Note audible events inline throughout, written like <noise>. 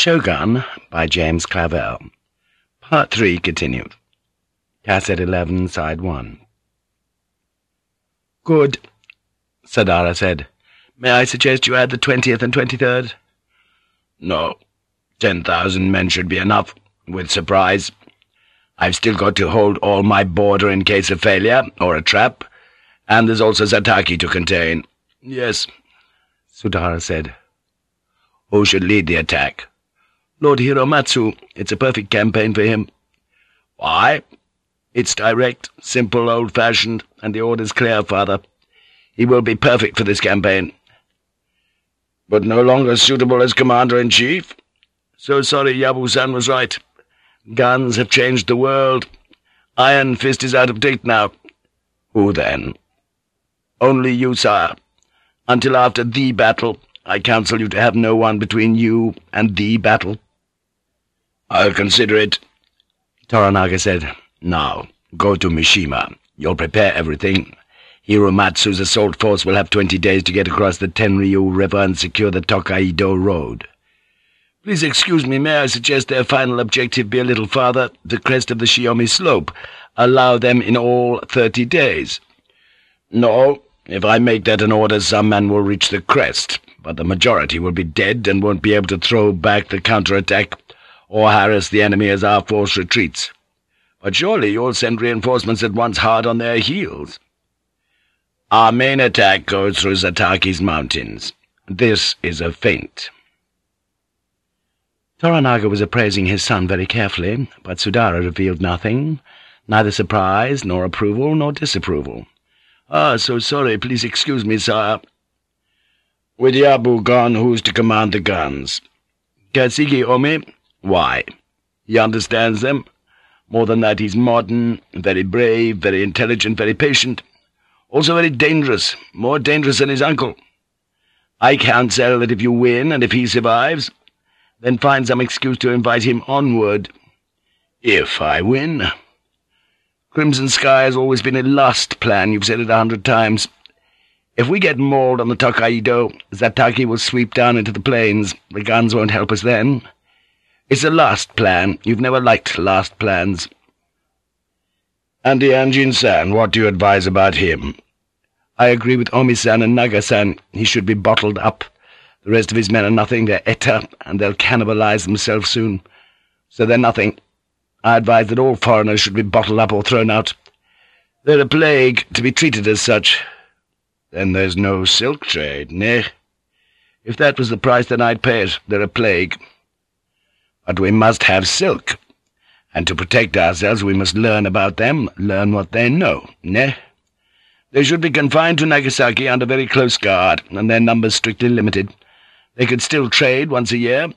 Shogun by James Clavell. Part 3 continued. Cassette 11, Side 1. Good, Sudara said. May I suggest you add the 20th and 23rd? No. Ten thousand men should be enough, with surprise. I've still got to hold all my border in case of failure, or a trap, and there's also Zataki to contain. Yes, Sudara said. Who should lead the attack? Lord Hiromatsu. It's a perfect campaign for him. Why? It's direct, simple, old-fashioned, and the order's clear, father. He will be perfect for this campaign. But no longer suitable as commander-in-chief? So sorry, Yabu-san was right. Guns have changed the world. Iron Fist is out of date now. Who then? Only you, sire. Until after the battle, I counsel you to have no one between you and the battle. I'll consider it, Toranaga said. Now, go to Mishima. You'll prepare everything. Hiromatsu's assault force will have twenty days to get across the Tenryu River and secure the Tokaido Road. Please excuse me, may I suggest their final objective be a little farther, the crest of the Shiomi slope. Allow them in all thirty days. No, if I make that an order, some men will reach the crest, but the majority will be dead and won't be able to throw back the counterattack or harass the enemy as our force retreats. But surely you'll send reinforcements at once hard on their heels. Our main attack goes through Zataki's mountains. This is a feint.' Toranaga was appraising his son very carefully, but Sudara revealed nothing, neither surprise, nor approval, nor disapproval. "'Ah, so sorry. Please excuse me, sire.' "'With Yabu gone, who's to command the guns?' "'Kasigi Omi.' Why? He understands them. More than that, he's modern, very brave, very intelligent, very patient. Also very dangerous, more dangerous than his uncle. I can't counsel that if you win, and if he survives, then find some excuse to invite him onward. If I win? Crimson Sky has always been a last plan, you've said it a hundred times. If we get mauled on the Tokaido, Zataki will sweep down into the plains. The guns won't help us then.' It's a last plan. You've never liked last plans. And the Anjin-san, what do you advise about him? I agree with Omi-san and Naga-san. He should be bottled up. The rest of his men are nothing. They're eta, and they'll cannibalize themselves soon. So they're nothing. I advise that all foreigners should be bottled up or thrown out. They're a plague, to be treated as such. Then there's no silk trade, ne? If that was the price, then I'd pay it. They're a plague. But we must have silk, and to protect ourselves we must learn about them, learn what they know, ne? They should be confined to Nagasaki under very close guard, and their numbers strictly limited. They could still trade once a year.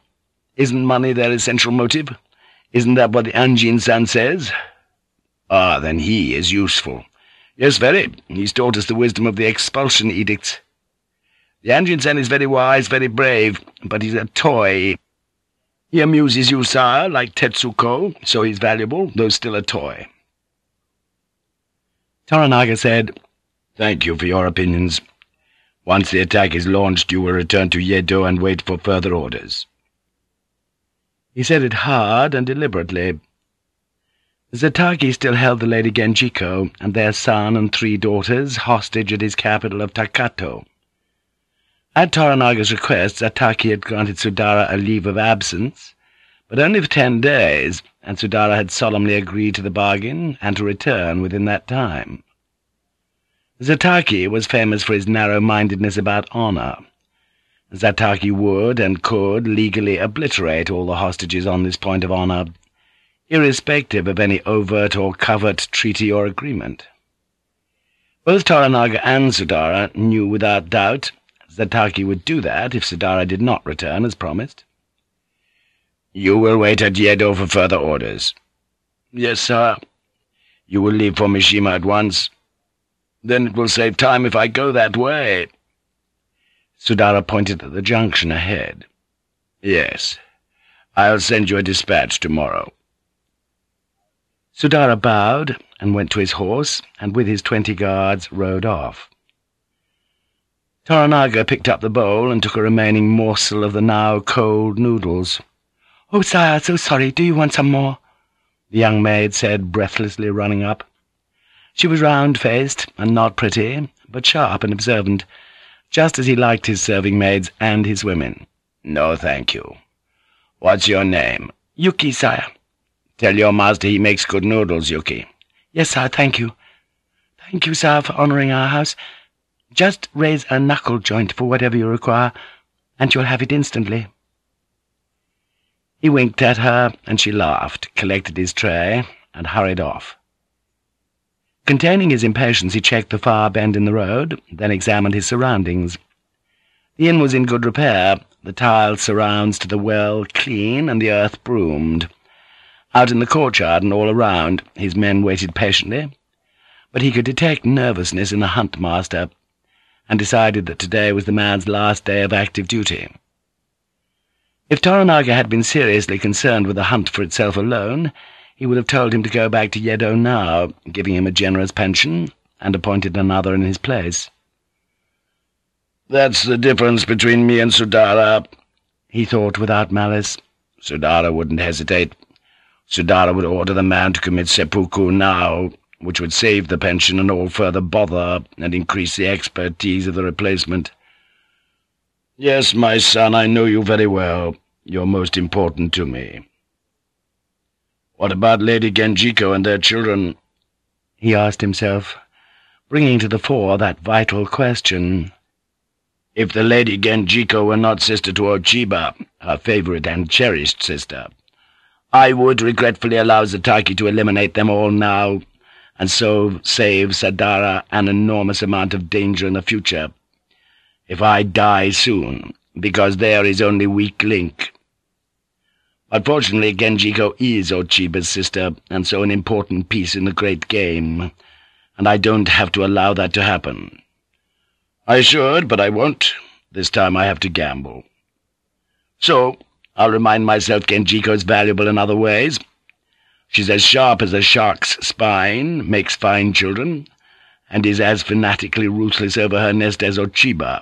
Isn't money their essential motive? Isn't that what the Anjin-san says? Ah, then he is useful. Yes, very. He's taught us the wisdom of the expulsion edicts. The Anjin-san is very wise, very brave, but he's a toy. He amuses you, sire, like Tetsuko, so he's valuable, though still a toy. Toranaga said, Thank you for your opinions. Once the attack is launched, you will return to Yedo and wait for further orders. He said it hard and deliberately. Zataki still held the Lady Genjiko and their son and three daughters hostage at his capital of Takato. At Toranaga's request, Zataki had granted Sudara a leave of absence, but only for ten days, and Sudara had solemnly agreed to the bargain and to return within that time. Zataki was famous for his narrow-mindedness about honor. Zataki would and could legally obliterate all the hostages on this point of honor, irrespective of any overt or covert treaty or agreement. Both Toranaga and Sudara knew without doubt Zataki would do that if Sudara did not return as promised. You will wait at Yedo for further orders. Yes, sir. You will leave for Mishima at once. Then it will save time if I go that way. Sudara pointed at the junction ahead. Yes. I'll send you a dispatch tomorrow. Sudara bowed and went to his horse, and with his twenty guards rode off. Toranaga picked up the bowl and took a remaining morsel of the now cold noodles. Oh, sire, so sorry. Do you want some more? The young maid said, breathlessly running up. She was round-faced and not pretty, but sharp and observant, just as he liked his serving maids and his women. No, thank you. What's your name? Yuki, sire. Tell your master he makes good noodles, Yuki. Yes, sire, thank you. Thank you, sire, for honouring our house. Just raise a knuckle joint for whatever you require, and you'll have it instantly.' He winked at her, and she laughed, collected his tray, and hurried off. Containing his impatience, he checked the far bend in the road, then examined his surroundings. The inn was in good repair, the tiled surrounds to the well clean, and the earth broomed. Out in the courtyard and all around, his men waited patiently, but he could detect nervousness in the hunt-master, and decided that today was the man's last day of active duty. If Toranaga had been seriously concerned with the hunt for itself alone, he would have told him to go back to Yedo now, giving him a generous pension, and appointed another in his place. "'That's the difference between me and Sudara,' he thought without malice. Sudara wouldn't hesitate. Sudara would order the man to commit seppuku now, which would save the pension and all further bother and increase the expertise of the replacement. Yes, my son, I know you very well. You're most important to me. What about Lady Genjiko and their children? He asked himself, bringing to the fore that vital question. If the Lady Genjiko were not sister to Ochiba, her favorite and cherished sister, I would regretfully allow Zataki to eliminate them all now, and so save Sudara an enormous amount of danger in the future. If I die soon, because there is only weak link. But fortunately Genjiko is Ochiba's sister, and so an important piece in the great game, and I don't have to allow that to happen. I should, but I won't. This time I have to gamble. So, I'll remind myself Genjiko's valuable in other ways, She's as sharp as a shark's spine, makes fine children, and is as fanatically ruthless over her nest as Ochiba.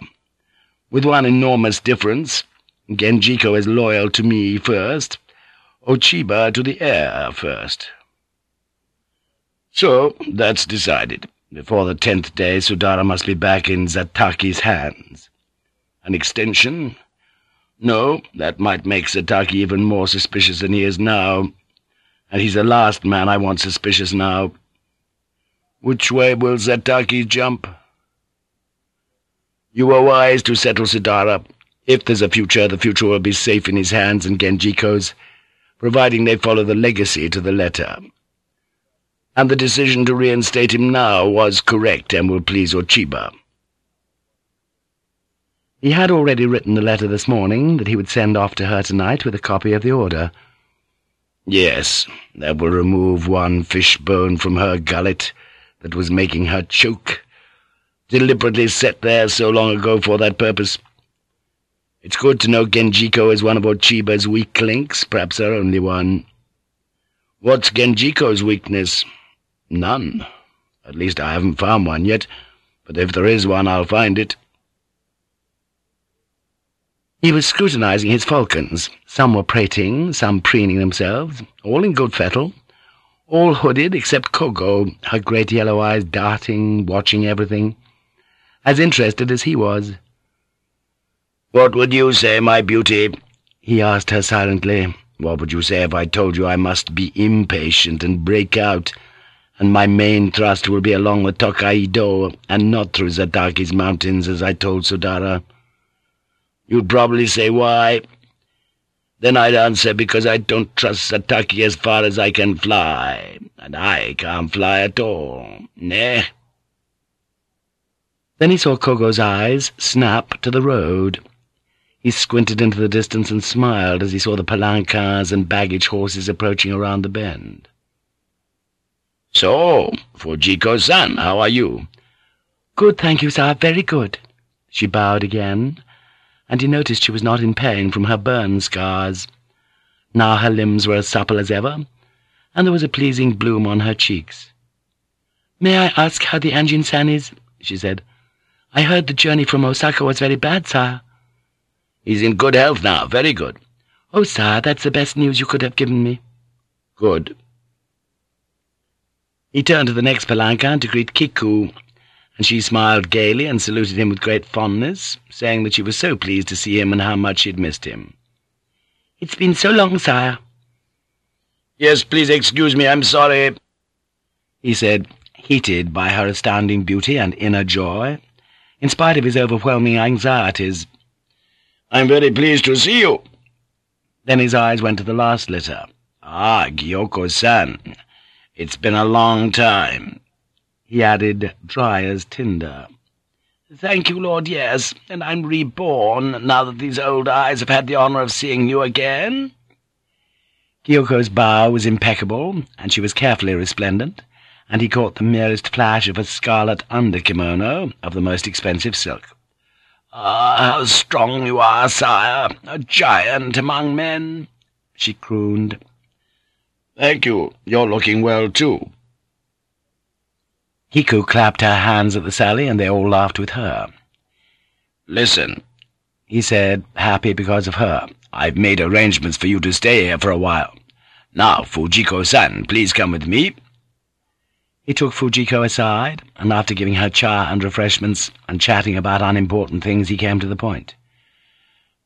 With one enormous difference, Genjiko is loyal to me first, Ochiba to the heir first. So, that's decided. Before the tenth day, Sudara must be back in Zataki's hands. An extension? No, that might make Zataki even more suspicious than he is now, and he's the last man I want suspicious now. Which way will Zataki jump? You were wise to settle Sudara. If there's a future, the future will be safe in his hands and Genjiko's, providing they follow the legacy to the letter. And the decision to reinstate him now was correct and will please Ochiba. He had already written the letter this morning that he would send off to her tonight with a copy of the order, Yes, that will remove one fishbone from her gullet that was making her choke, deliberately set there so long ago for that purpose. It's good to know Genjiko is one of Ochiba's weak links, perhaps her only one. What's Genjiko's weakness? None. At least I haven't found one yet, but if there is one, I'll find it. He was scrutinizing his falcons. Some were prating, some preening themselves, all in good fettle, all hooded except Kogo, her great yellow eyes darting, watching everything, as interested as he was. "'What would you say, my beauty?' he asked her silently. "'What would you say if I told you I must be impatient and break out, and my main thrust will be along the Tokaido and not through Zataki's mountains, as I told Sudara?' You'd probably say, why? Then I'd answer, because I don't trust Zataki as far as I can fly, and I can't fly at all, Nah. Then he saw Kogo's eyes snap to the road. He squinted into the distance and smiled as he saw the palanquins and baggage horses approaching around the bend. "'So, Fujiko-san, how are you?' "'Good, thank you, sir, very good.' She bowed again, and he noticed she was not in pain from her burn scars. Now her limbs were as supple as ever, and there was a pleasing bloom on her cheeks. "'May I ask how the Anjin-san is?' she said. "'I heard the journey from Osaka was very bad, sire.' "'He's in good health now, very good. Oh, sire, that's the best news you could have given me. Good. He turned to the next palanquin to greet Kiku, and she smiled gaily and saluted him with great fondness, saying that she was so pleased to see him and how much she had missed him. "'It's been so long, sire.' "'Yes, please excuse me, I'm sorry,' he said, heated by her astounding beauty and inner joy, in spite of his overwhelming anxieties. "'I'm very pleased to see you.' Then his eyes went to the last letter. "'Ah, Gyoko-san, it's been a long time.' He added, dry as tinder. "'Thank you, Lord, yes, and I'm reborn, now that these old eyes have had the honor of seeing you again.' Gyoko's bow was impeccable, and she was carefully resplendent, and he caught the merest flash of a scarlet under-kimono of the most expensive silk. "'Ah, how strong you are, sire, a giant among men,' she crooned. "'Thank you. You're looking well, too.' Kiku clapped her hands at the sally, and they all laughed with her. "'Listen,' he said, happy because of her. "'I've made arrangements for you to stay here for a while. Now, Fujiko-san, please come with me.' He took Fujiko aside, and after giving her cha and refreshments, and chatting about unimportant things, he came to the point.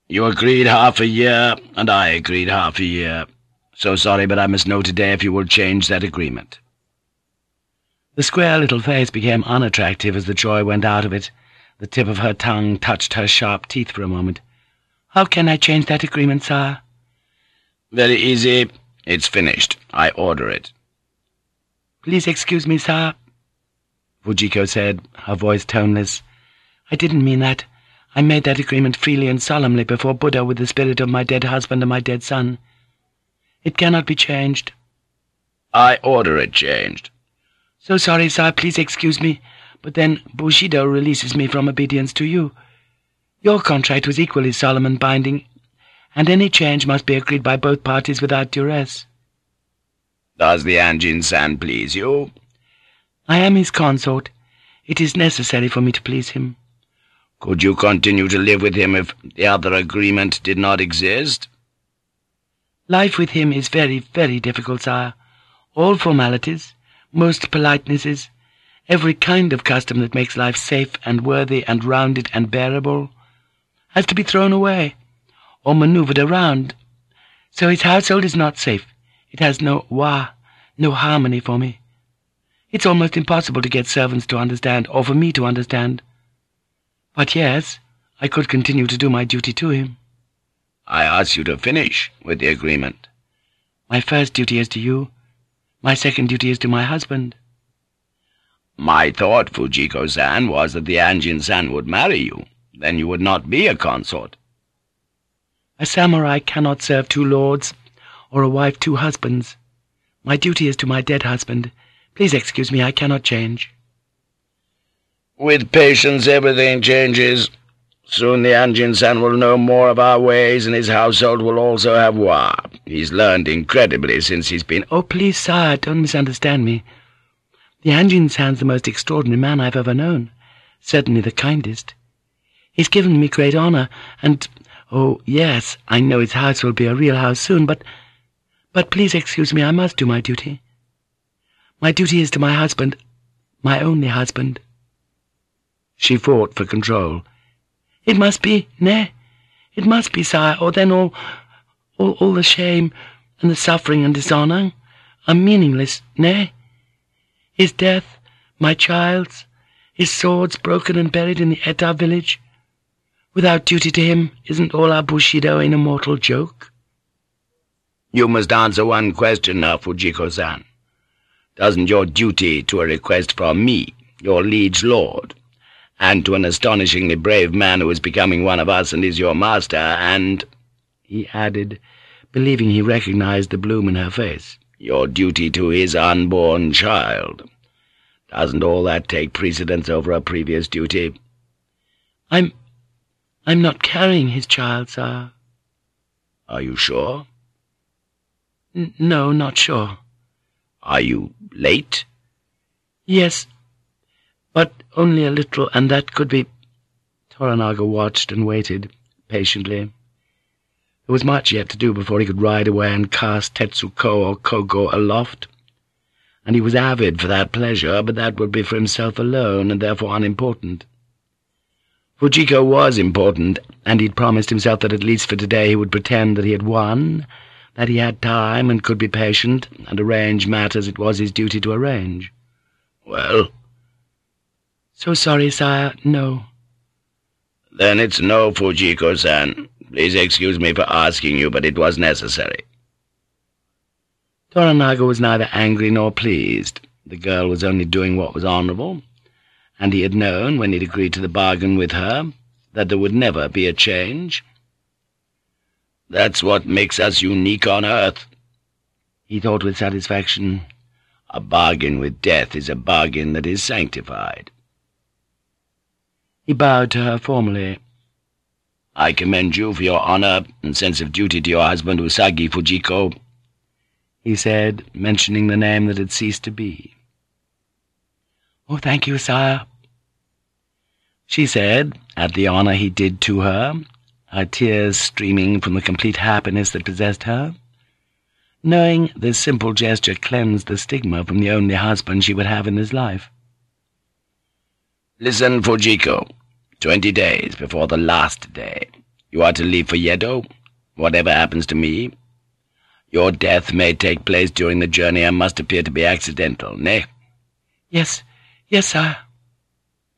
"'You agreed half a year, and I agreed half a year. So sorry, but I must know today if you will change that agreement.' The square little face became unattractive as the joy went out of it. The tip of her tongue touched her sharp teeth for a moment. "'How can I change that agreement, sir?' "'Very easy. It's finished. I order it.' "'Please excuse me, sir,' Fujiko said, her voice toneless. "'I didn't mean that. I made that agreement freely and solemnly before Buddha with the spirit of my dead husband and my dead son. It cannot be changed.' "'I order it changed.' "'So sorry, sir. Please excuse me. But then Bushido releases me from obedience to you. Your contract was equally solemn and binding, and any change must be agreed by both parties without duress.' Does the Anjin-san please you? I am his consort. It is necessary for me to please him. Could you continue to live with him if the other agreement did not exist? Life with him is very, very difficult, sire. All formalities, most politenesses, every kind of custom that makes life safe and worthy and rounded and bearable, has to be thrown away, or maneuvered around. So his household is not safe. It has no wa, no harmony for me. It's almost impossible to get servants to understand, or for me to understand. But yes, I could continue to do my duty to him. I ask you to finish with the agreement. My first duty is to you. My second duty is to my husband. My thought, Fujiko-san, was that the Anjin-san would marry you. Then you would not be a consort. A samurai cannot serve two lords, or a wife two husbands. My duty is to my dead husband. Please excuse me, I cannot change. With patience everything changes. Soon the Anjin-san will know more of our ways, and his household will also have wa. He's learned incredibly since he's been— Oh, please, sire, don't misunderstand me. The Anjin-san's the most extraordinary man I've ever known. Certainly the kindest. He's given me great honor, and, oh, yes, I know his house will be a real house soon, but but please excuse me, I must do my duty. My duty is to my husband, my only husband. She fought for control. It must be, nay, it must be, sire, or then all, all, all the shame and the suffering and dishonor are meaningless, nay. His death, my child's, his swords broken and buried in the Eta village. Without duty to him, isn't all our Bushido an immortal joke? You must answer one question now, Fujiko-san. Doesn't your duty to a request from me, your liege lord, and to an astonishingly brave man who is becoming one of us and is your master, and—' he added, believing he recognized the bloom in her face, your duty to his unborn child. Doesn't all that take precedence over a previous duty? I'm... I'm not carrying his child, sir. Are you sure? N no, not sure. Are you late? Yes, only a little, and that could be... Toranaga watched and waited, patiently. There was much yet to do before he could ride away and cast Tetsuko or Kogo aloft, and he was avid for that pleasure, but that would be for himself alone, and therefore unimportant. Fujiko was important, and he'd promised himself that at least for today he would pretend that he had won, that he had time and could be patient, and arrange matters it was his duty to arrange. Well? So sorry, sire, no. Then it's no, Fujiko-san. Please excuse me for asking you, but it was necessary. Toranaga was neither angry nor pleased. The girl was only doing what was honourable, and he had known, when he'd agreed to the bargain with her, that there would never be a change. That's what makes us unique on Earth, he thought with satisfaction. A bargain with death is a bargain that is sanctified. He bowed to her formally. I commend you for your honor and sense of duty to your husband Usagi Fujiko, he said, mentioning the name that had ceased to be. Oh, thank you, sire, she said, at the honor he did to her, her tears streaming from the complete happiness that possessed her, knowing this simple gesture cleansed the stigma from the only husband she would have in his life. Listen, Fujiko. Twenty days before the last day, you are to leave for Yedo, whatever happens to me. Your death may take place during the journey and must appear to be accidental, nay? Yes, yes, sir.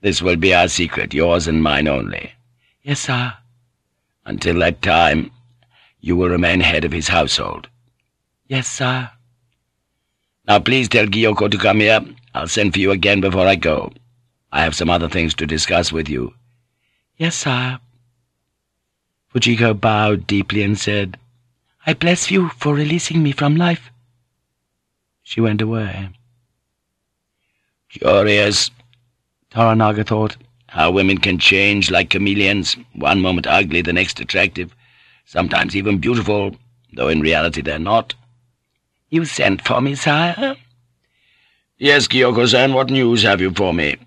This will be our secret, yours and mine only. Yes, sir. Until that time, you will remain head of his household. Yes, sir. Now please tell Gyoko to come here. I'll send for you again before I go. I have some other things to discuss with you. Yes, sire. Fujiko bowed deeply and said, I bless you for releasing me from life. She went away. Curious, Toranaga thought, how women can change like chameleons, one moment ugly, the next attractive, sometimes even beautiful, though in reality they're not. You sent for me, sire? Yes, Gyoko-san, what news have you for me?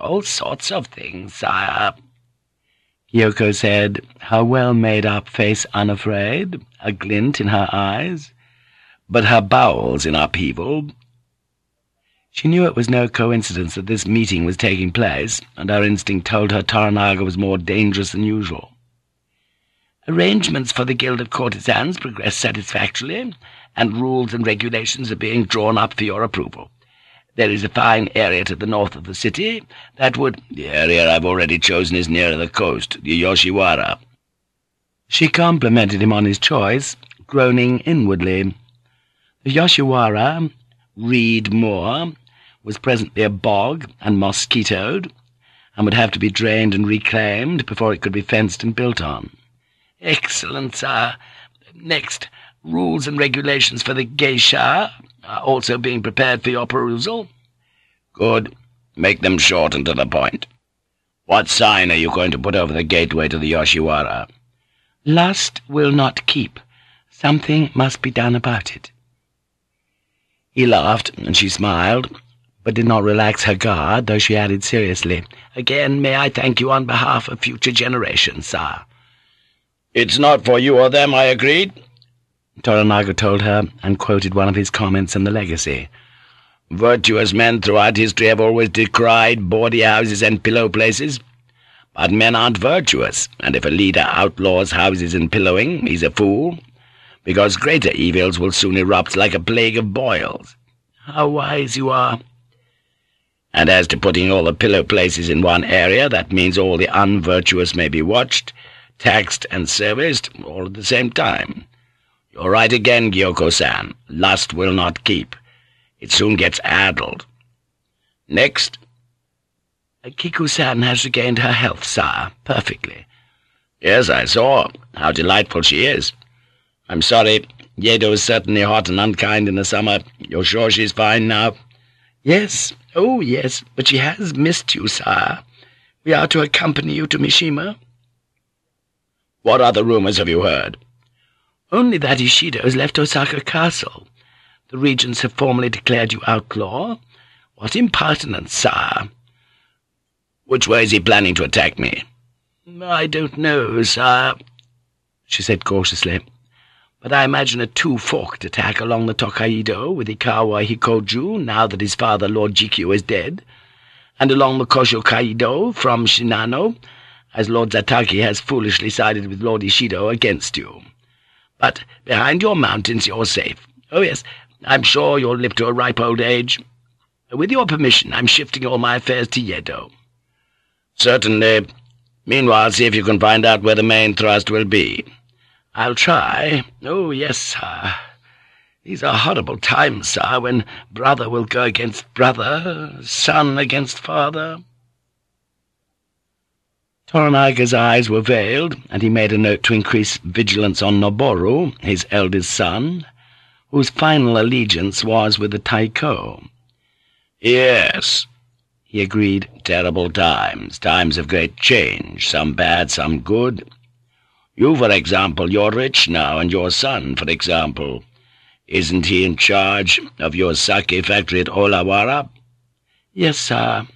All sorts of things, uh, sire. Gyoko said, her well-made-up face unafraid, a glint in her eyes, but her bowels in upheaval. She knew it was no coincidence that this meeting was taking place, and her instinct told her Toranaga was more dangerous than usual. Arrangements for the Guild of Courtesans progress satisfactorily, and rules and regulations are being drawn up for your approval. There is a fine area to the north of the city that would— The area I've already chosen is nearer the coast, the Yoshiwara. She complimented him on his choice, groaning inwardly. The Yoshiwara, Reed Moor, was presently a bog and mosquitoed, and would have to be drained and reclaimed before it could be fenced and built on. Excellent, sir. Next, rules and regulations for the geisha are also being prepared for your perusal. Good. Make them short and to the point. What sign are you going to put over the gateway to the Yoshiwara? Lust will not keep. Something must be done about it. He laughed, and she smiled, but did not relax her guard, though she added seriously, Again may I thank you on behalf of future generations, sir. It's not for you or them, I agreed. Toranaga told her, and quoted one of his comments in the legacy. Virtuous men throughout history have always decried bawdy houses and pillow places. But men aren't virtuous, and if a leader outlaws houses and pillowing, he's a fool, because greater evils will soon erupt like a plague of boils. How wise you are. And as to putting all the pillow places in one area, that means all the unvirtuous may be watched, taxed, and serviced, all at the same time. You're right again, Gyoko-san. Lust will not keep. It soon gets addled. Next. Kiku-san has regained her health, sire, perfectly. Yes, I saw. How delightful she is. I'm sorry. Yedo is certainly hot and unkind in the summer. You're sure she's fine now? Yes. Oh, yes, but she has missed you, sire. We are to accompany you to Mishima. What other rumors have you heard? Only that Ishido has left Osaka Castle. The regents have formally declared you outlaw. What impertinence, sire! Which way is he planning to attack me? I don't know, sire. she said cautiously. But I imagine a two-forked attack along the Tokaido with Ikawa Hikoju, now that his father, Lord Jikyu, is dead, and along the Koshu Kaido from Shinano, as Lord Zataki has foolishly sided with Lord Ishido against you. But behind your mountains you're safe. Oh yes, I'm sure you'll live to a ripe old age. With your permission, I'm shifting all my affairs to Yedo. Certainly. Meanwhile, see if you can find out where the main thrust will be. I'll try. Oh, yes, sir. These are horrible times, sir, when brother will go against brother, son against father. Toranaga's eyes were veiled, and he made a note to increase vigilance on Noboru, his eldest son, whose final allegiance was with the Taiko. Yes, he agreed, terrible times, times of great change, some bad, some good. You, for example, you're rich now, and your son, for example. Isn't he in charge of your sake factory at Odawara? Yes, sir.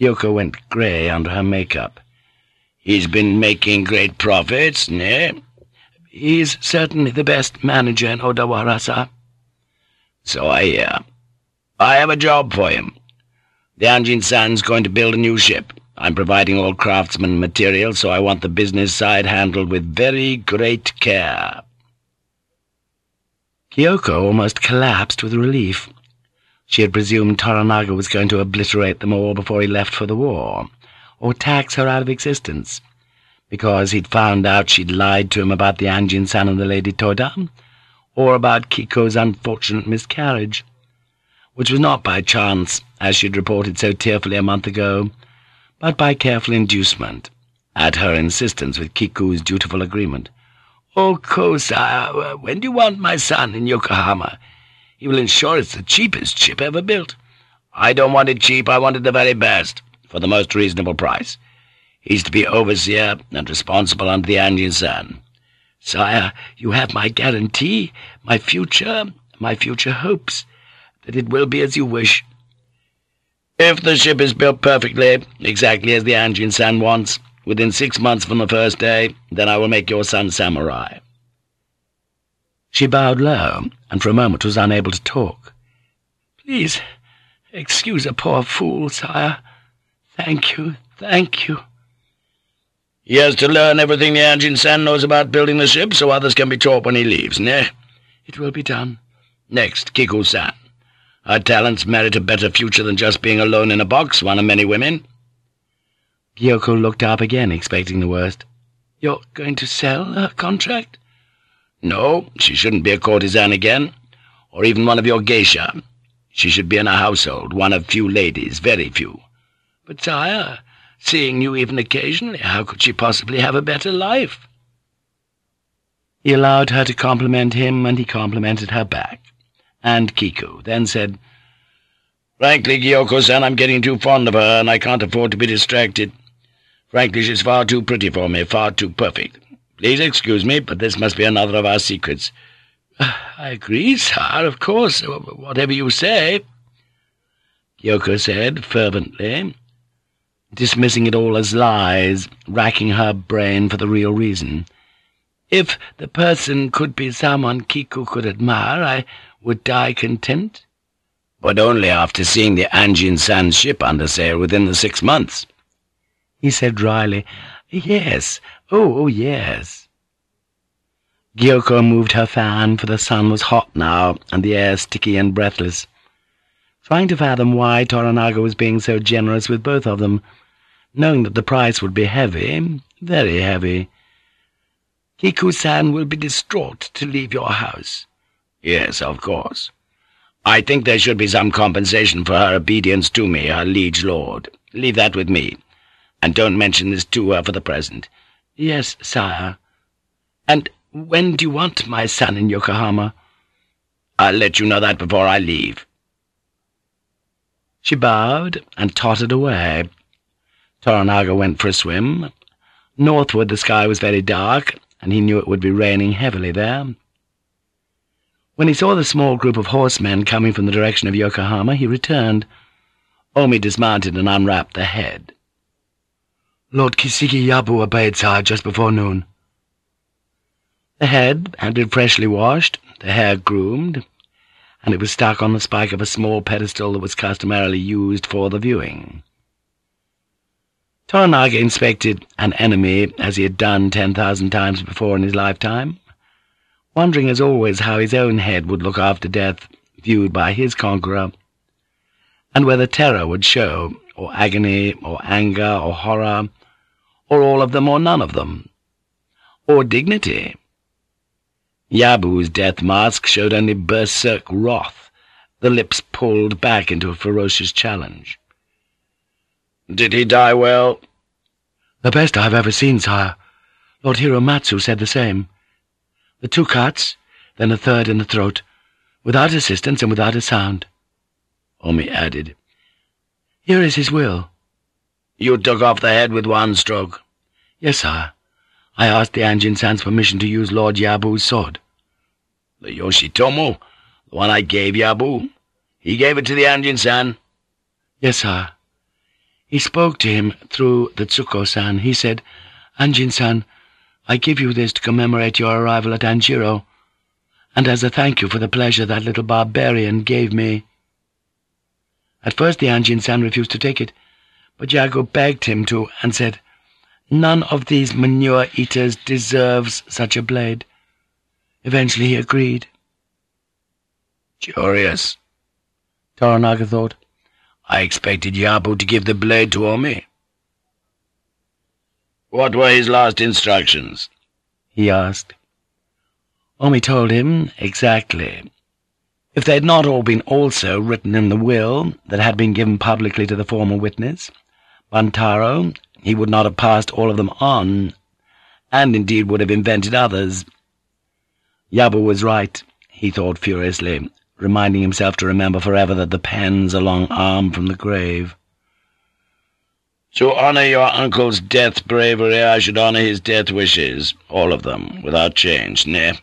Gyoko went grey under her makeup. He's been making great profits, ne? He's certainly the best manager in Odawara, sir. So I hear. I have a job for him. The Anjin-san's going to build a new ship. I'm providing all craftsman material, so I want the business side handled with very great care.' Gyoko almost collapsed with relief. She had presumed Toranaga was going to obliterate them all before he left for the war, or tax her out of existence, because he'd found out she'd lied to him about the Anjin-san and the Lady Toda, or about Kiku's unfortunate miscarriage which was not by chance, as she had reported so tearfully a month ago, but by careful inducement, at her insistence with Kiku's dutiful agreement. "Oh, uh, Kosaya, when do you want my son in Yokohama? He will ensure it's the cheapest ship ever built." "I don't want it cheap, I want it the very best, for the most reasonable price. He's to be overseer and responsible under the Anjin-san. Sire, you have my guarantee, my future, my future hopes that it will be as you wish. If the ship is built perfectly, exactly as the Anjin-san wants, within six months from the first day, then I will make your son samurai.' She bowed low, and for a moment was unable to talk. "'Please, excuse a poor fool, sire. Thank you, thank you.' He has to learn everything the Anjin-san knows about building the ship, so others can be taught when he leaves, ne? It will be done. Next, Kiku-san. Her talents merit a better future than just being alone in a box, one of many women.' Gyoko looked up again, expecting the worst. "'You're going to sell her contract?' "'No, she shouldn't be a courtesan again, or even one of your geisha. She should be in a household, one of few ladies, very few.' "'But, sire, seeing you even occasionally, how could she possibly have a better life?' He allowed her to compliment him, and he complimented her back and Kiku, then said, Frankly, Gyoko-san, I'm getting too fond of her, and I can't afford to be distracted. Frankly, she's far too pretty for me, far too perfect. Please excuse me, but this must be another of our secrets. <sighs> I agree, sir, of course, whatever you say, Gyoko said fervently, dismissing it all as lies, racking her brain for the real reason. If the person could be someone Kiku could admire, I would die content? But only after seeing the Anjin-san ship under sail within the six months. He said dryly, Yes, oh, oh, yes. Gyoko moved her fan, for the sun was hot now, and the air sticky and breathless. Trying to fathom why Toranaga was being so generous with both of them, knowing that the price would be heavy, very heavy. Kiku-san will be distraught to leave your house. Yes, of course. I think there should be some compensation for her obedience to me, her liege lord. Leave that with me. And don't mention this to her for the present. Yes, sire. And when do you want my son in Yokohama? I'll let you know that before I leave. She bowed and tottered away. Toranaga went for a swim. Northward the sky was very dark, and he knew it would be raining heavily there. When he saw the small group of horsemen coming from the direction of Yokohama, he returned. Omi dismounted and unwrapped the head. Lord Kasigi Yabu obeyed, sire, just before noon. The head had been freshly washed, the hair groomed, and it was stuck on the spike of a small pedestal that was customarily used for the viewing. Toranaga inspected an enemy as he had done ten thousand times before in his lifetime, wondering as always how his own head would look after death viewed by his conqueror, and whether terror would show, or agony, or anger, or horror, or all of them or none of them, or dignity. Yabu's death mask showed only berserk wrath, the lips pulled back into a ferocious challenge. "'Did he die well?' "'The best I've ever seen, sire. Lord Hiromatsu said the same. The two cuts, then a third in the throat, without assistance and without a sound.' Omi added. "'Here is his will.' "'You took off the head with one stroke?' "'Yes, sire. I asked the Anjin-san's permission to use Lord Yabu's sword.' "'The Yoshitomo? The one I gave Yabu? He gave it to the Anjin-san?' "'Yes, sire. He spoke to him through the Tsuko-san. He said, Anjin-san, I give you this to commemorate your arrival at Anjiro, and as a thank you for the pleasure that little barbarian gave me.' At first the Anjin-san refused to take it, but Yabu begged him to and said, None of these manure-eaters deserves such a blade. Eventually he agreed. Curious, Toranaga thought. I expected Yabu to give the blade to Omi. What were his last instructions? he asked. Omi told him exactly. If they had not all been also written in the will that had been given publicly to the former witness, Buntaro he would not have passed all of them on, and indeed would have invented others. Yabu was right, he thought furiously, reminding himself to remember forever that the pen's a long arm from the grave. To honor your uncle's death bravery, I should honor his death wishes, all of them, without change, nay?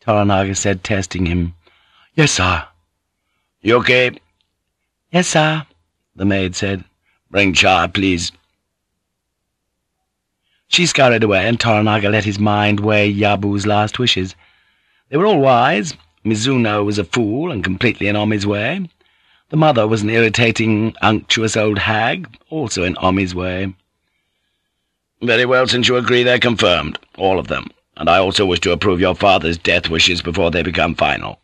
Toranaga said, testing him. Yes, sir. You okay? Yes, sir, the maid said. Bring char, please. She scurried away, and Toranaga let his mind weigh Yabu's last wishes. They were all wise. Mizuno was a fool and completely in Omi's way. The mother was an irritating, unctuous old hag, also in Omi's way. Very well, since you agree they're confirmed, all of them, and I also wish to approve your father's death wishes before they become final.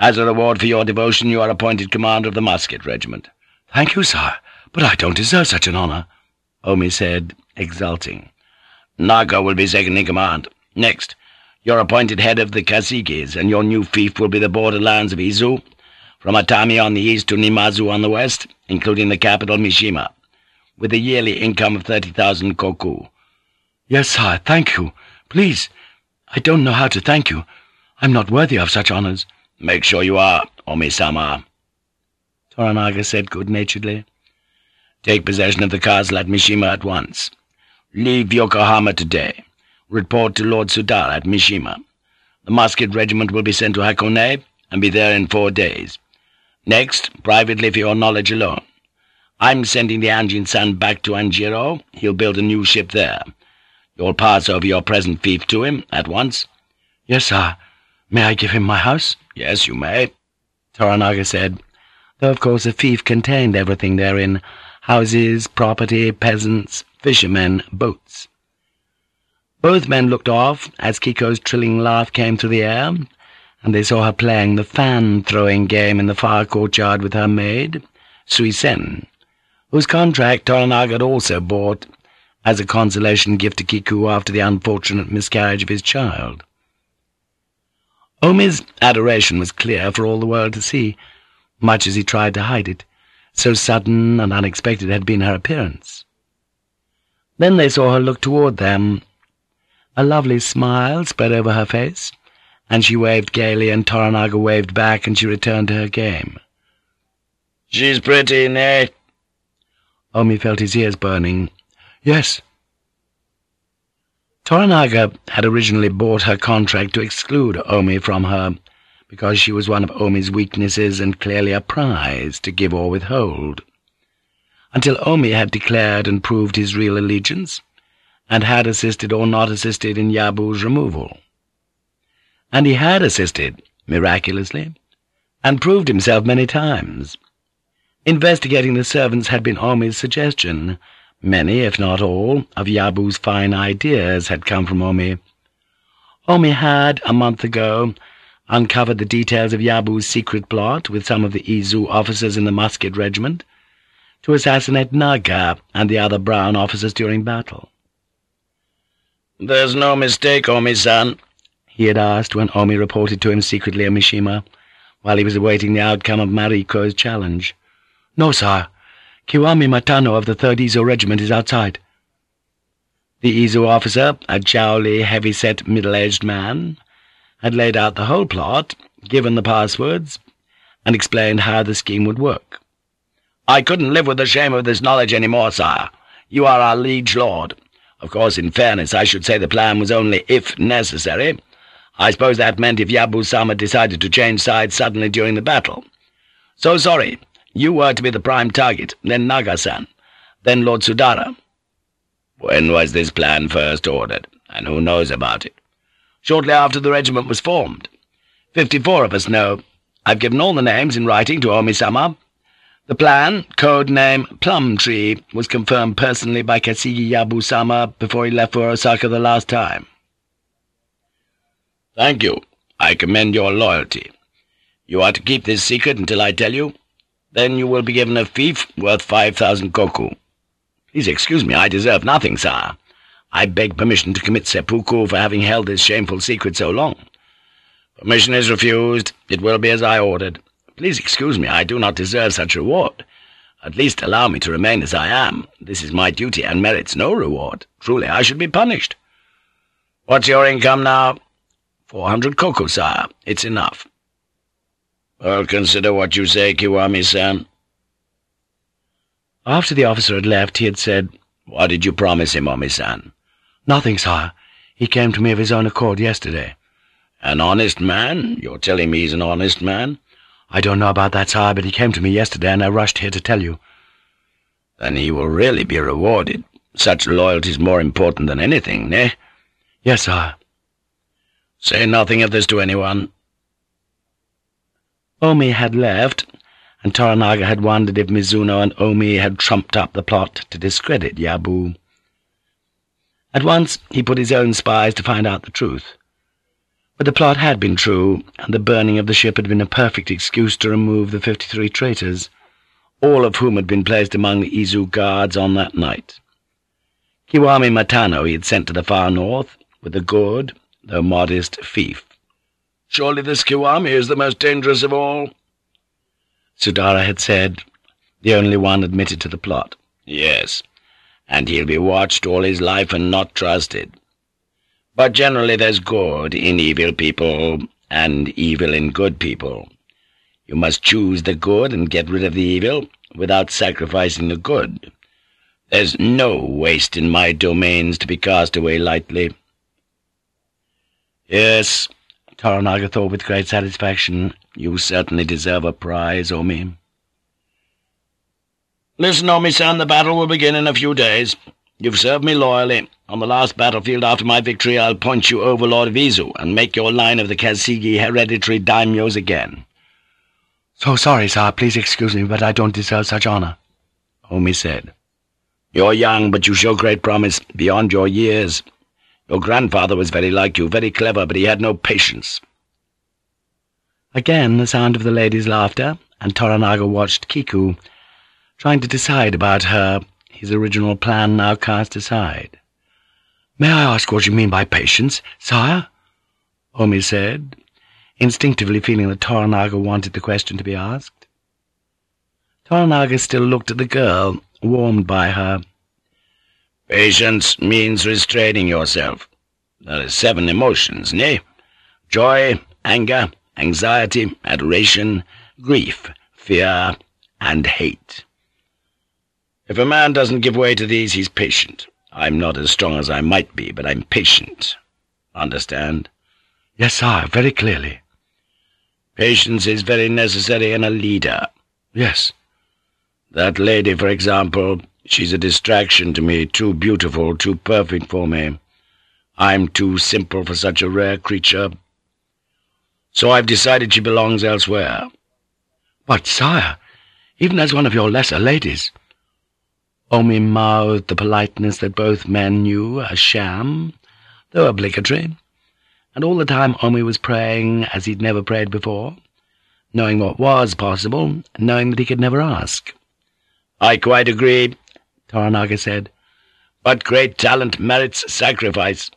As a reward for your devotion, you are appointed commander of the musket regiment. Thank you, sir, but I don't deserve such an honor, Omi said, exulting. Naga will be second in command. Next, you're appointed head of the Kasigis, and your new fief will be the borderlands of Izu, from Atami on the east to Numazu on the west, including the capital Mishima, with a yearly income of 30,000 koku. Yes, sir, thank you. Please, I don't know how to thank you. I'm not worthy of such honors. Make sure you are, Omi-sama. Toranaga said good-naturedly. Take possession of the castle at Mishima at once. Leave Yokohama today. Report to Lord Sudar at Mishima. The musket regiment will be sent to Hakone and be there in four days. Next, privately for your knowledge alone. I'm sending the Anjin-san back to Anjiro. He'll build a new ship there. You'll pass over your present fief to him at once. Yes, sir. May I give him my house? Yes, you may, Toranaga said, though of course the fief contained everything therein, houses, property, peasants, fishermen, boats. Both men looked off as Kiku's trilling laugh came through the air, and they saw her playing the fan-throwing game in the far courtyard with her maid, Suisen, whose contract Toranaga had also bought as a consolation gift to Kiku after the unfortunate miscarriage of his child. Omi's adoration was clear for all the world to see, much as he tried to hide it. So sudden and unexpected had been her appearance. Then they saw her look toward them. A lovely smile spread over her face, and she waved gaily, and Toranaga waved back, and she returned to her game. "'She's pretty, nay?' Omi felt his ears burning. "'Yes.' Toranaga had originally bought her contract to exclude Omi from her, because she was one of Omi's weaknesses and clearly a prize to give or withhold until Omi had declared and proved his real allegiance, and had assisted or not assisted in Yabu's removal. And he had assisted, miraculously, and proved himself many times. Investigating the servants had been Omi's suggestion. Many, if not all, of Yabu's fine ideas had come from Omi. Omi had, a month ago, uncovered the details of Yabu's secret plot with some of the Izu officers in the musket regiment to assassinate Naga and the other brown officers during battle. "'There's no mistake, Omi-san,' he had asked when Omi reported to him secretly at Mishima, while he was awaiting the outcome of Mariko's challenge. "'No, sir. Kiwami Matano of the 3rd Izu Regiment is outside.' The Izu officer, a jowly, heavy-set, middle-aged man, had laid out the whole plot, given the passwords, and explained how the scheme would work. "'I couldn't live with the shame of this knowledge any more, sire. You are our liege lord. Of course, in fairness, I should say the plan was only if necessary. I suppose that meant if Yabu-sama decided to change sides suddenly during the battle. So sorry, you were to be the prime target, then Naga-san, then Lord Sudara. When was this plan first ordered, and who knows about it? Shortly after the regiment was formed. Fifty-four of us know. I've given all the names in writing to Omi-sama. The plan, code name Plum Tree, was confirmed personally by Kasigi Yabu-sama before he left for Osaka the last time. Thank you. I commend your loyalty. You are to keep this secret until I tell you. Then you will be given a fief worth five thousand koku. Please excuse me, I deserve nothing, sire. I beg permission to commit seppuku for having held this shameful secret so long. Permission is refused. It will be as I ordered. Please excuse me, I do not deserve such reward. At least allow me to remain as I am. This is my duty and merits no reward. Truly, I should be punished. What's your income now? Four hundred koku, sire. It's enough. I'll consider what you say, Kiwami-san. After the officer had left, he had said, What did you promise him, Omi-san? Nothing, sire. He came to me of his own accord yesterday. An honest man? You're telling me he's an honest man? I don't know about that, sire, but he came to me yesterday, and I rushed here to tell you. Then he will really be rewarded. Such loyalty is more important than anything, ne? Yes, sire. Say nothing of this to anyone. Omi had left, and Toranaga had wondered if Mizuno and Omi had trumped up the plot to discredit Yabu. At once he put his own spies to find out the truth. But the plot had been true, and the burning of the ship had been a perfect excuse to remove the fifty-three traitors, all of whom had been placed among the Izu guards on that night. Kiwami Matano he had sent to the far north, with a good, though modest, fief. Surely this Kiwami is the most dangerous of all? Sudara had said, the only one admitted to the plot. Yes, and he'll be watched all his life and not trusted. But generally there's good in evil people, and evil in good people. You must choose the good and get rid of the evil, without sacrificing the good. There's no waste in my domains to be cast away lightly. Yes, Toranaga thought with great satisfaction, you certainly deserve a prize, Omi. Listen, Omi-san, the battle will begin in a few days. You've served me loyally. On the last battlefield after my victory, I'll point you overlord of Izu and make your line of the Kasigi hereditary daimyos again. So sorry, sir. Please excuse me, but I don't deserve such honor, Omi said. You're young, but you show great promise, beyond your years. Your grandfather was very like you, very clever, but he had no patience. Again the sound of the lady's laughter, and Toranaga watched Kiku, trying to decide about her, his original plan now cast aside. "'May I ask what you mean by patience, sire?' Omi said, instinctively feeling that Toranaga wanted the question to be asked. Toranaga still looked at the girl, warmed by her. Patience means restraining yourself. There are seven emotions, nay? Joy, anger, anxiety, adoration, grief, fear, and hate. If a man doesn't give way to these, he's patient. I'm not as strong as I might be, but I'm patient. Understand? Yes, sir, very clearly. Patience is very necessary in a leader. Yes. That lady, for example, She's a distraction to me, too beautiful, too perfect for me. I'm too simple for such a rare creature. So I've decided she belongs elsewhere. But, sire, even as one of your lesser ladies. Omi mouthed the politeness that both men knew a sham, though obligatory, and all the time Omi was praying as he'd never prayed before, knowing what was possible, knowing that he could never ask. I quite agree, Toranaga said. But great talent merits sacrifice.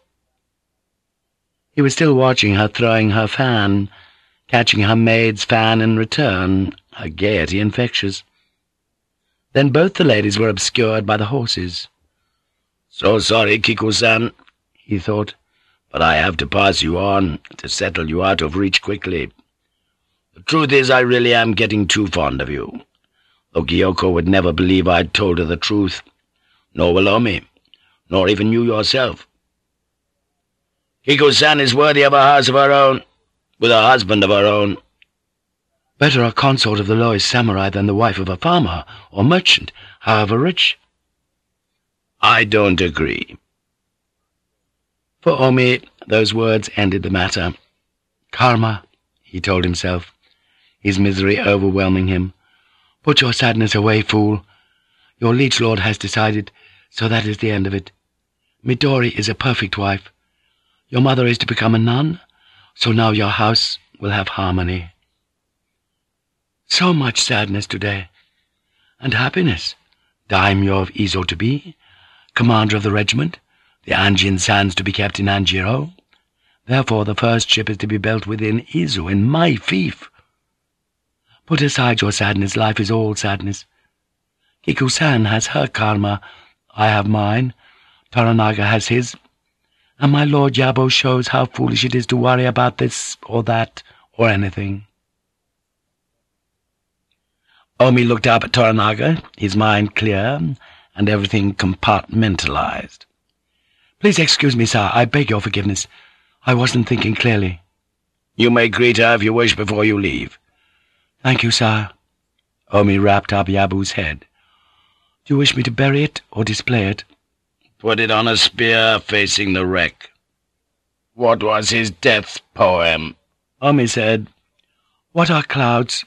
He was still watching her throwing her fan, catching her maid's fan in return, her gaiety infectious. Then both the ladies were obscured by the horses. So sorry, Kiku-san, he thought, but I have to pass you on, to settle you out of reach quickly. The truth is I really am getting too fond of you. Though would never believe I'd told her the truth, nor will Omi, nor even you yourself. Kiku-san is worthy of a house of her own, with a husband of her own. Better a consort of the lowest samurai than the wife of a farmer or merchant, however rich. I don't agree. For Omi, those words ended the matter. Karma, he told himself, his misery overwhelming him. Put your sadness away, fool. Your liege lord has decided, so that is the end of it. Midori is a perfect wife. Your mother is to become a nun, so now your house will have harmony. So much sadness today, and happiness. Daimyo of Izu to be, commander of the regiment, the Anjin-san to be kept in Anjiro. Therefore the first ship is to be built within Izu, in my fief. Put aside your sadness, life is all sadness. Kiku-san has her karma, I have mine, Toranaga has his, and my Lord Yabu shows how foolish it is to worry about this or that or anything. Omi looked up at Toranaga, his mind clear, and everything compartmentalized. Please excuse me, sir. I beg your forgiveness. I wasn't thinking clearly. You may greet her if you wish before you leave. Thank you, sir. Omi wrapped up Yabu's head. Do you wish me to bury it or display it? Put it on a spear facing the wreck. What was his death poem? Omi said, What are clouds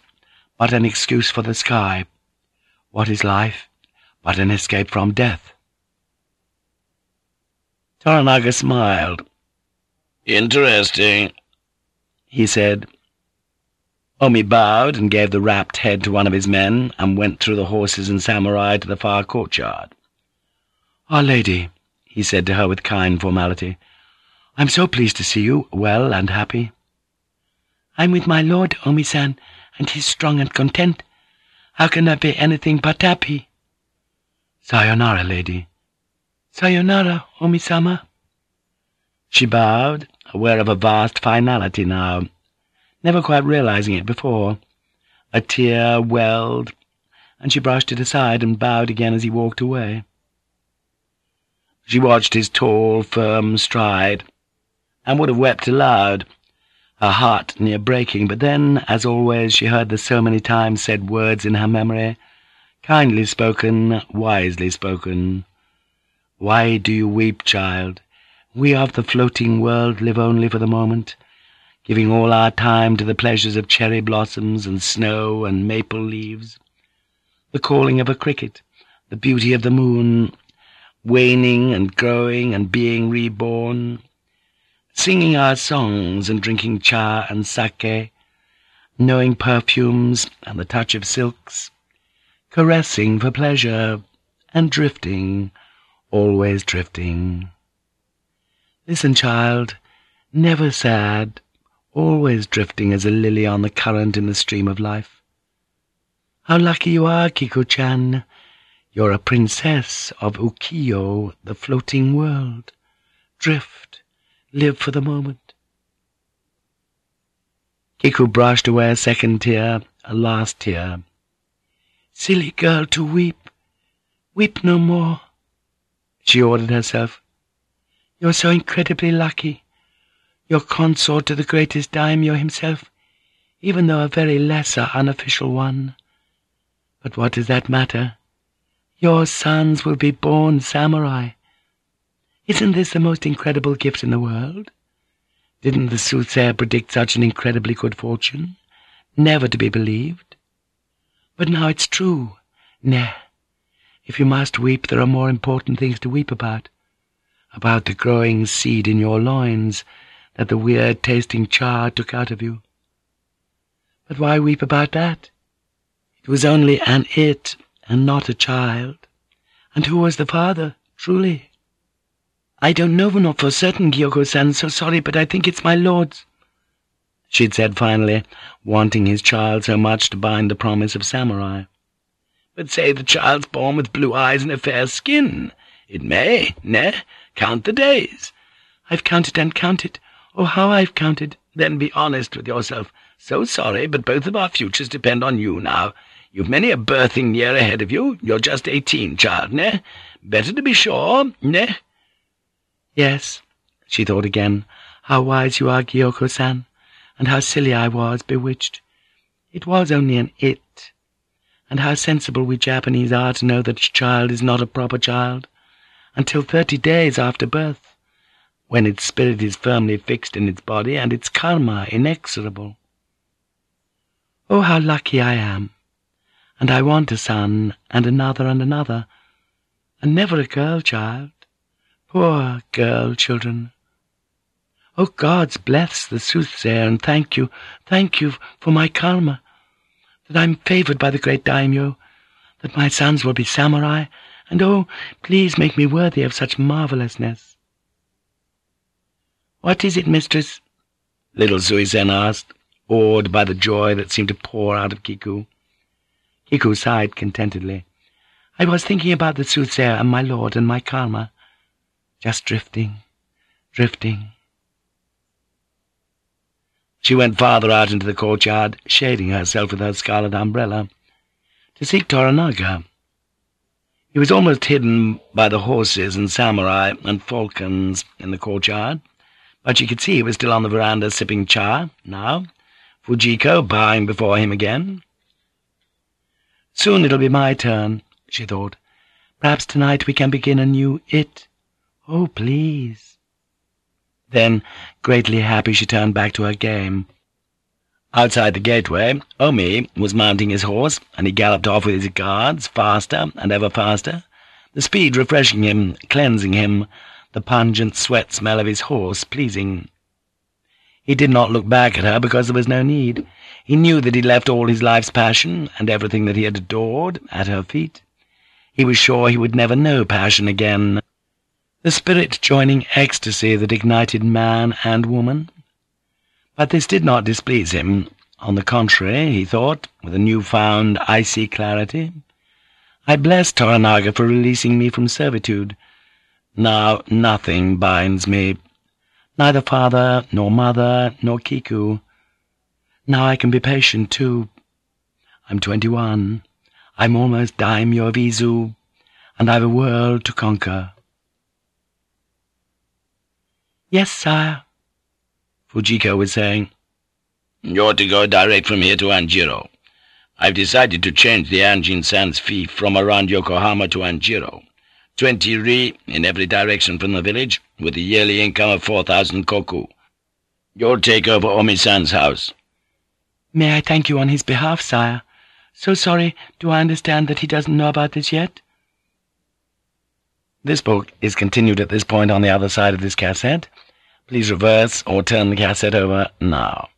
but an excuse for the sky? What is life but an escape from death? Toranaga smiled. Interesting, he said. Omi bowed and gave the wrapped head to one of his men and went through the horses and samurai to the far courtyard. Our Lady, he said to her with kind formality, I'm so pleased to see you, well and happy. I'm with my lord, Omi-san, and he's strong and content. How can I be anything but happy? Sayonara, lady. Sayonara, Omi-sama. She bowed, aware of a vast finality now, never quite realizing it before. A tear welled, and she brushed it aside and bowed again as he walked away. She watched his tall, firm stride, and would have wept aloud, her heart near breaking, but then, as always, she heard the so many times said words in her memory, kindly spoken, wisely spoken. Why do you weep, child? We of the floating world live only for the moment, giving all our time to the pleasures of cherry blossoms and snow and maple leaves, the calling of a cricket, the beauty of the moon, waning and growing and being reborn, singing our songs and drinking cha and sake, knowing perfumes and the touch of silks, caressing for pleasure, and drifting, always drifting. Listen, child, never sad, always drifting as a lily on the current in the stream of life. How lucky you are, Kiku-chan, you're a princess of Ukiyo, the floating world. Drift, live for the moment. Kiku brushed away a second tear, a last tear. Silly girl to weep. Weep no more, she ordered herself. You're so incredibly lucky. You're consort to the greatest daimyo himself, even though a very lesser unofficial one. But what does that matter? Your sons will be born samurai. Isn't this the most incredible gift in the world? Didn't the soothsayer predict such an incredibly good fortune? Never to be believed. But now it's true. Nay, if you must weep, there are more important things to weep about. About the growing seed in your loins that the weird-tasting cha took out of you. But why weep about that? It was only an it, and not a child. And who was the father, truly? I don't know not for certain, Gyoko-san, so sorry, but I think it's my lord's, she'd said finally, wanting his child so much to bind the promise of samurai. But say the child's born with blue eyes and a fair skin. It may, ne? Count the days. I've counted and counted. Oh, how I've counted. Then be honest with yourself. So sorry, but both of our futures depend on you now. You've many a birthing year ahead of you. You're just eighteen, child, ne? Better to be sure, ne? Yes, she thought again, how wise you are, Gyoko-san, and how silly I was, bewitched. It was only an it, and how sensible we Japanese are to know that a child is not a proper child, until thirty days after birth, when its spirit is firmly fixed in its body and its karma inexorable. Oh, how lucky I am! And I want a son, and another and another, and never a girl child. Poor girl children. Oh, gods bless the soothsayer, and thank you, thank you for my karma, that I'm favored by the great daimyo, that my sons will be samurai, and oh, please make me worthy of such marvelousness. What is it, mistress? Little Suisen asked, awed by the joy that seemed to pour out of Kiku. Kiku sighed contentedly. I was thinking about the soothsayer and my lord and my karma. Just drifting, drifting. She went farther out into the courtyard, shading herself with her scarlet umbrella, to seek Toranaga. He was almost hidden by the horses and samurai and falcons in the courtyard, but she could see he was still on the veranda sipping cha, now, Fujiko bowing before him again. Soon it'll be my turn, she thought. Perhaps tonight we can begin a new it. Oh, please. Then, greatly happy, she turned back to her game. Outside the gateway, Omi was mounting his horse, and he galloped off with his guards, faster and ever faster, the speed refreshing him, cleansing him, the pungent sweat smell of his horse pleasing. He did not look back at her because there was no need. He knew that he left all his life's passion and everything that he had adored at her feet. He was sure he would never know passion again, the spirit joining ecstasy that ignited man and woman. But this did not displease him. On the contrary, he thought, with a new-found icy clarity, I bless Toranaga for releasing me from servitude. Now nothing binds me, neither father, nor mother, nor Kiku. Now I can be patient, too. I'm twenty-one. I'm almost daimyo of Izu, and I've a world to conquer. Yes, sire, Fujiko was saying. You're to go direct from here to Anjiro. I've decided to change the Anjin-san's fief from around Yokohama to Anjiro. Twenty ri in every direction from the village, with a yearly income of four thousand koku. You'll take over Omi-san's house. May I thank you on his behalf, sire? So sorry, do I understand that he doesn't know about this yet? This book is continued at this point on the other side of this cassette. Please reverse or turn the cassette over now.